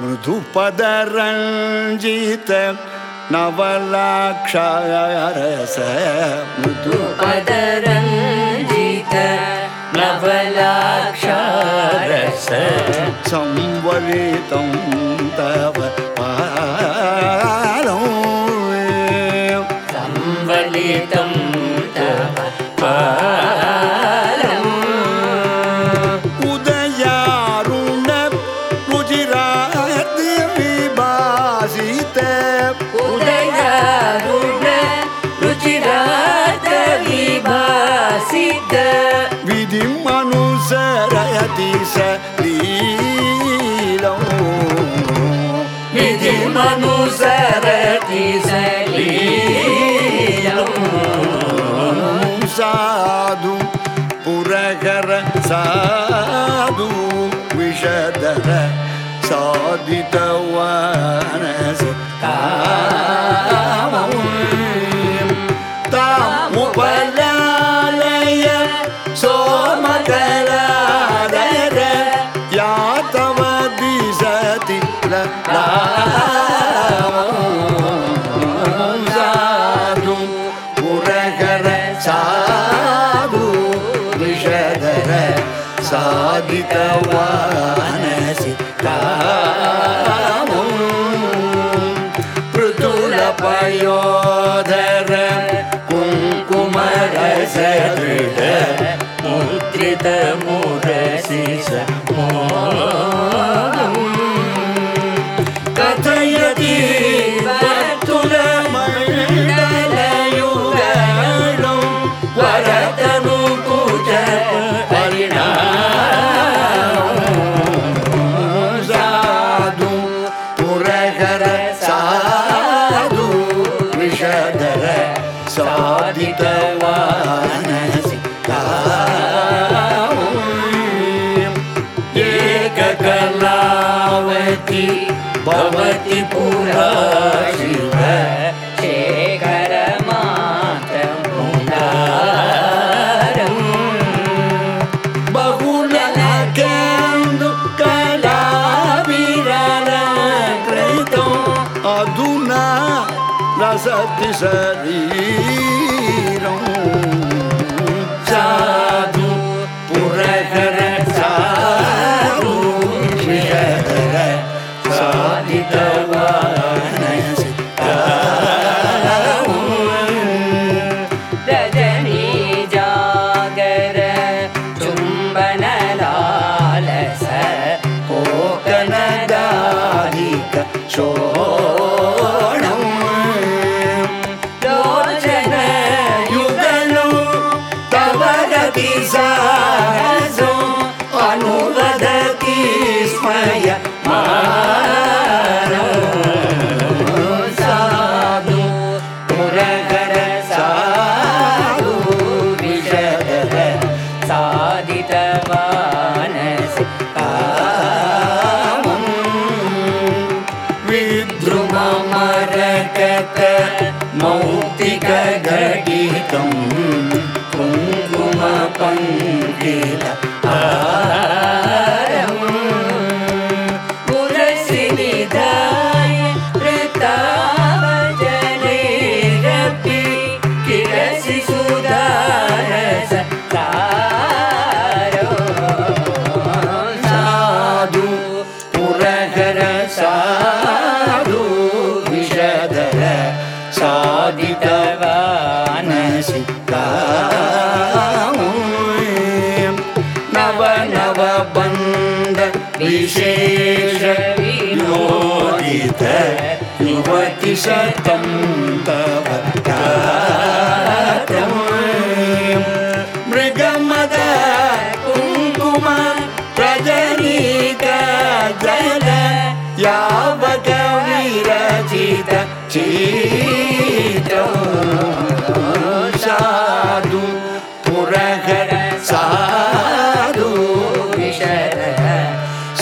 मृदुपदरञ्जित नवलाक्षारस मृदुपदरञ्जित नवलाक्षारस संवलितं विभासित विधिम् अनुसरयति स लीलौ विधिमनुसरति सलीलम् साधु पुरकर साधु विषधर साधितवानस Hariyo शेखरमात्रमुदारम् बहुलकेन्दु कलाविरलकृतो अधुना रसति शरीरं कुङ्कुमपङ्किल पुरसिनिधाय विनोदित युवति शतं कुङ्कुम प्रजनीका जल यावक विरचित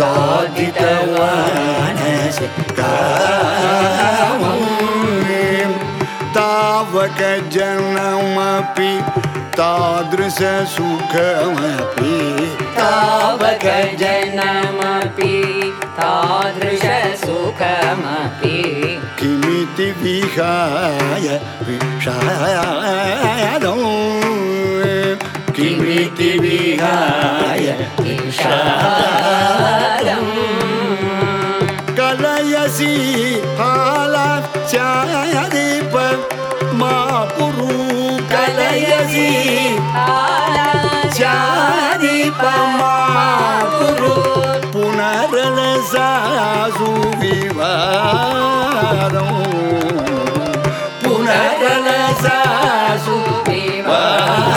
साधितवानसि कामं तावक जनमपि तादृशसुखमपि। तावक जनमपि तादृशसुखमपि। किमिति विहाय विषादौ। किमिति विहाय विषादम् Punaralazazu vivaram Punaralazazu vivaram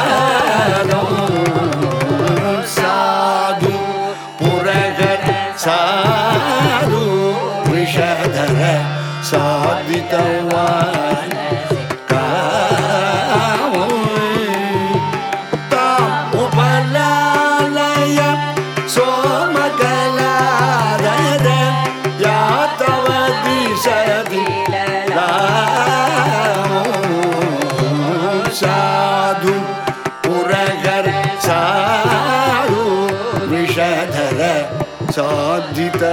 साधु विषधर साधितवानस।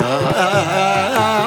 का